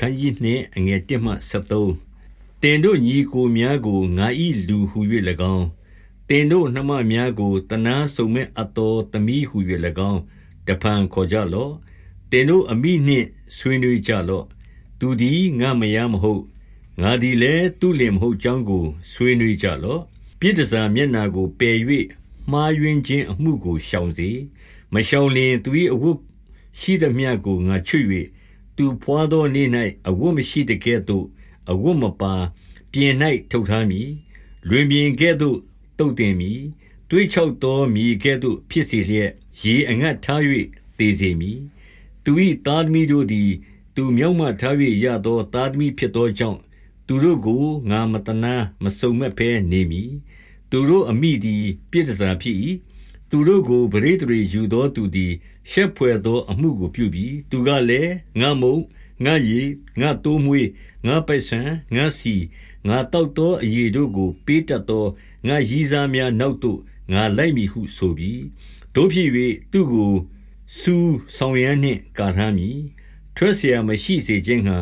ခန်းကြီးနှင့်အငယ်1မှ73တင်တို့ညီကိုများကိုငါဤလူဟု၍၎င်းတင်တို့နှမများကိုတနာဆုံမဲ့အတော်သမီးဟု၍၎င်းတဖန်ခေါ်ကြလော့တင်တို့အမိနှင့်ဆွေးနွေးကြလော့သူသည်ငါမယားမဟုတ်ငါသည်လည်းသူ့လင်မဟုတ်ကြောင်းကိုဆွေးနွေးကြလော့ပြည်တစားမျက်နာကိုပယ်၍မှားယွင်းခြင်းအမှုကိုရှောင်စေမရှောင်လင်သူ၏အဝတ်ရှိသမျှကိုငါချွတ်၍ သူဖွာသောနေ့၌အဝတ်မရှိတကဲ့သို့ အဝတ်မပါ ပြင်၌ထုတ်ထားမည်လွင်ပြင်ကဲ့သို့တုတ်တင်မည်တွေးချောက်သောမြေကဲ့သို့ ဖြစ်စေလျက်ရေအငတ်ထား၍တည်စေမည်သူ၏သားသမီးတို့သည် သူမြောက်မှထား၍ရသောသားသမီးဖြစ်သောကြောင့်သူတို့ကိုငါမတနာမစုံမဲ့ဖဲနေမည်သူတို့အမိသည် ပြည့်တစားဖြစ်၏ သူတို့ကို ပဋိသန္ဓေယူသောသူသည် ရှက်ဘွယ်သောအမှုကို ပြုပြီ။သူကလည်း၊ငါ့မုန့်၊ငါ့ရေ၊ငါ့သိုးမွှေး၊ငါ့ပိုက်ဆန်၊ငါ့ဆီ၊ငါသောက်သောအရည်တို့ကို ပေးတတ်သော ငါ့ရည်းစားများနောက်သို့ ငါလိုက်မည်ဟုဆိုပြီ။သို့ဖြစ်၍သူ့ကို ဆူးစောင်ရန်းနှင့် ကာထားမည်။ထွက်စရာမရှိစေခြင်းငှါ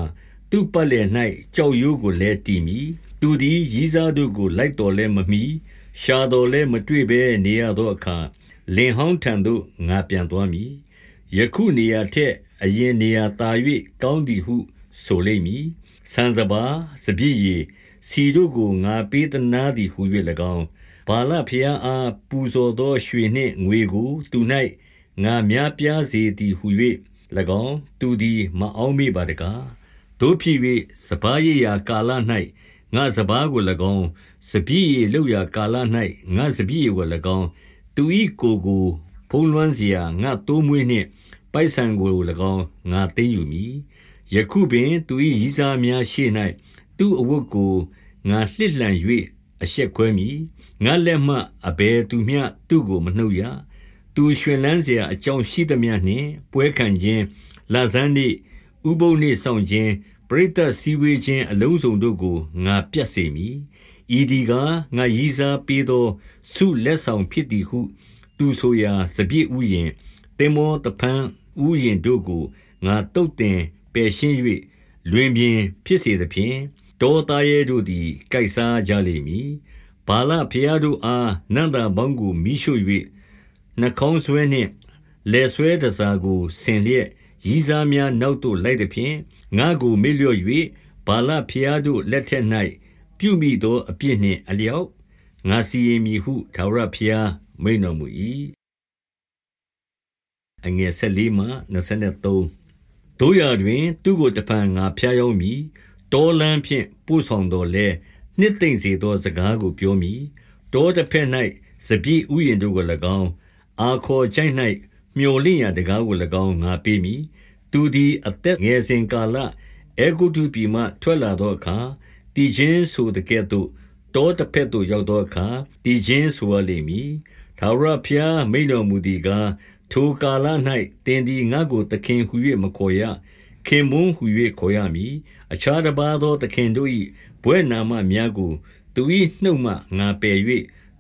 သူ့ပတ်လည်၌ကျောက်ရိုးကိုလည်း တည်မည်။သူသည် ရည်းစားတို့ကို လိုက်သော်လည်း မမှီ ရှာတော်လဲမတွေ့ဘဲနေရသောအခါလင်ဟောင်းထံသို့ငါပြန်သွားမည်ယခုနေရာထက်အရင်နေရာတာ၍ကောင်းသည်ဟု ဆိုလိမ့်မည်ဆန်စပါစပြည့်ရီစီတို့ကိုငါပေးသနာသည်ဟု၍၎င်းဘာလဖျားအားပူဇော်သောရွှေနှင့်ငွေကို သူ၌ငါများပြားစေသည်ဟု၍၎င်း သူသည် မအောင်မေပါတကားတို့ဖြစ်၍စပားရရာကာလ၌ ငါစပါးကို၎င်းစပည့်ရေလောက်ရာကာလ၌ငါစပည့်ရေကို၎င်းသူ၏ကိုကိုဖုံးလွှမ်းစရာငါတိုးမွေးနှင့်ပိုက်ဆံကို၎င်းငါသိမ်းယူမည်ယခုပင်သူ၏ရည်စားများရှေ့၌သူ့အဝတ်ကိုငါလှစ်လှန်၍အရှက်ခွဲမည်ငါလက်မှအဘယ်သူမျှသူ့ကိုမနှုတ်ရသူရွှင်လန်းစရာအကြောင်းရှိသမျှနှင့်ပွဲခံခြင်းလာဇန်းနှင့်ဥပုပ်နှင့်ဆောင်ခြင်း ပရိသတ်စည်းဝေးခြင်းအလုံးစုံတို့ကိုငါပြတ်စေမည်ဤဒီကငါရည်စားပေးသောဆုလက်ဆောင်ဖြစ်သည်ဟု သူဆိုရာစပြည့်ဥယင်တင်မောတဖန်ဥယင်တို့ကိုငါတုတ်တင်ပယ်ရှင်း၍လွင်ပြင် ဖြစ်စေသဖြင့်တောသားရဲတို့သည်ကြိုက်စားကြလိမ့်မည်ဘာလဖျားတို့အားနန္တာပေါင်းကိုမိရှု၍နှကောင်းဆွဲနှင့်လေဆွဲတစားကိုဆင်လျက်ရည်စားများနောက်သို့လိုက်သည်ဖြင့် ငါကိုမေ့လျော့၍ဘာလဖျားတို့လက်ထက်၌ပြုမိသောအပြစ်နှင့် အလျောက် ငါစီရင်မည်ဟု ထာဝရဘုရား မိန်တော်မူ၏အငယ်၁၄မှ23တို့ရတွင် သူကိုတပံငါဖျားယောင်းမည် တောလန်းဖြင့် ပို့ဆောင်တော်လဲနှစ်သိမ့်စေသော စကားကို ပြောမည် တောတစ်ဖက်၌စပြည့်ဥယျင်တို့ကို၎င်း အာခေါ်ချိုင်း၌မျော်လင့်ရာတကားကို၎င်း ငါပေးမည် သူသည်အသက်ငယ်စဉ်ကာလအေဂုတုပြည်မှထွက်လာသောအခါတည်ခြင်းဆိုတဲ့ကဲ့သို့တောတစ်ဖက်သို့ရောက်သောအခါတည်ခြင်းဆိုရလိမ့်မည်ထာဝရဘုရားမိန်တော်မူသည်ကားထိုကာလ၌တင်သည်ငါကိုသခင်ဟု၍မခေါ်ရခင်မွန်းဟု၍ခေါ်ရမည်အခြားတစ်ပါးသောသခင်တို့၏ဘွဲ့နာမများကိုသူ၏နှုတ်မှငါပယ်၍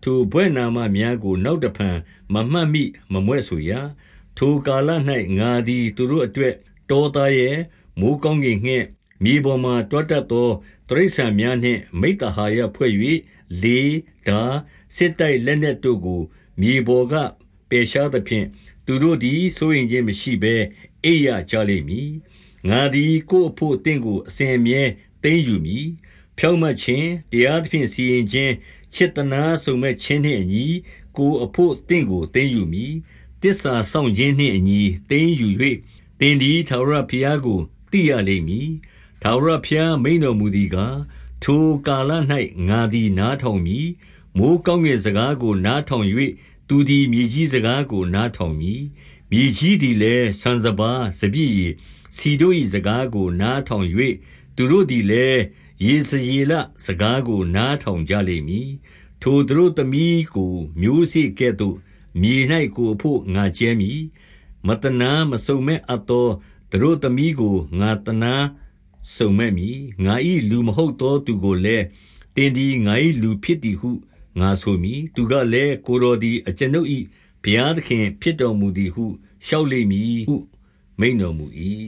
ထိုဘွဲ့နာမများကို နောက်တဖန်မမှတ်မိမမွဲ့ဆိုရ ထိုကာလ၌ငါသည် သူတို့အတွက် တောသားရဲ့မိုးကောင်းကင်ငှက် မြေပေါ်မှတွတ်တတ်သောတရိษံများနှင့် မိတ္တဟာယဖွဲ့၍လေဓာစစ်တိုက်လက်နက်တို့ကို မြေပေါ်က ပယ်ရှားသဖြင့် သူတို့သည် စိုးရင်ခြင်းမရှိဘဲ အိပ်ရကြလိမ့်မည် ငါသည် ကိုယ့်အဖို့တင့်ကို အစဉ်အမြဲ သိမ့်ယူမည် ဖြောင့်မတ်ခြင်း တရားသဖြင့် စီရင်ခြင်း ချစ်တနာဆုံမဲ့ခြင်းနှင့်အညီ ကိုယ်အဖို့တင့်ကို သိမ့်ယူမည် တစ္ဆာဆောင်ခြင်းနှင့်အညီသိမ့်ယူ၍တင်သည်ထာဝရဘုရားကိုသိရလိမ့်မည်ထာဝရဘုရားမိန်တော်မူသည်ကားထိုကာလ၌ငါသည်နားထောင်မည်မိုးကောင်းကင်စကားကိုနားထောင်၍သူသည်မြေကြီးစကားကိုနားထောင်မည်မြေကြီးသည်လည်းဆန်စပါးစပြည့်ရည်စီတို့၏စကားကိုနားထောင်၍သူတို့သည်လည်းယေစယေလစကားကိုနားထောင်ကြလိမ့်မည်ထိုသူတို့သမီးကိုမျိုးစေ့ကဲ့သို့ မြေ၌ကိုအဖို့ငါကျဲမည်မတနာမစုံမဲ့အပ်သောသူတို့သမီးကိုငါတနာစုံမဲ့မည်ငါ၏လူမဟုတ်သောသူကိုလည်းတင်းဒီငါ၏လူဖြစ်သည်ဟုငါဆိုမည်သူကလည်းကိုတော်သည်အကျွန်ုပ်၏ဘုရားသခင်ဖြစ်တော်မူသည်ဟုလျှောက်လိမ့်မည်ဟုမိန်တော်မူ၏